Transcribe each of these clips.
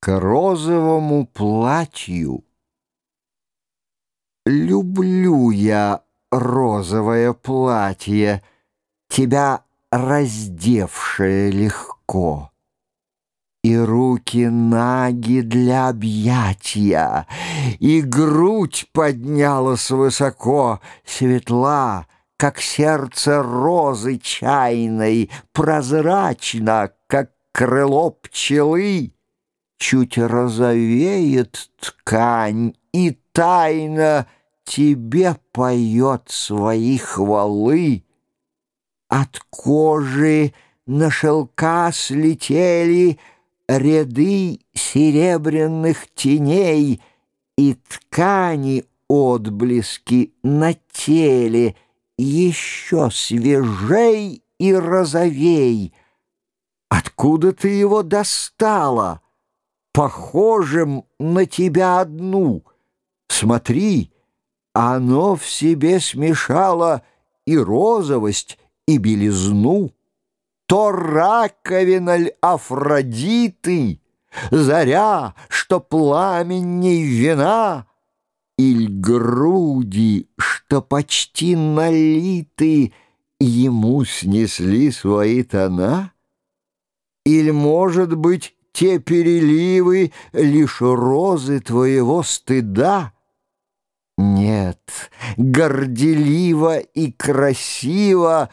к розовому платью. Люблю я розовое платье, Тебя раздевшее легко. И руки наги для объятия, И грудь поднялась высоко, Светла, как сердце розы чайной, Прозрачно, как крыло пчелы. Чуть розовеет ткань, и тайно Тебе поет свои хвалы. От кожи на шелка слетели Ряды серебряных теней И ткани отблески на теле Еще свежей и розовей. Откуда ты его достала? Похожим на тебя одну. Смотри, оно в себе смешало и розовость, и белизну. То раковина ль Афродиты, Заря, что пламенней вина, Иль груди, что почти налиты, Ему снесли свои тона? Иль, может быть, те переливы — лишь розы твоего стыда. Нет, горделиво и красиво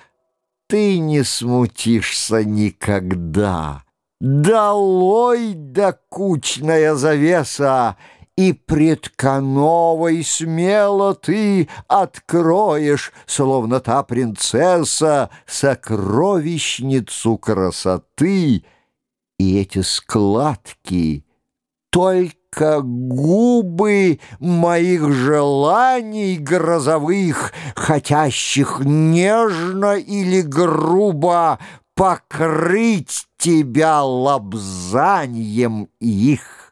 ты не смутишься никогда. Долой докучная завеса, и пред кановой смело ты откроешь, словно та принцесса, сокровищницу красоты — и эти складки только губы моих желаний грозовых, хотящих нежно или грубо покрыть тебя лобзанием их.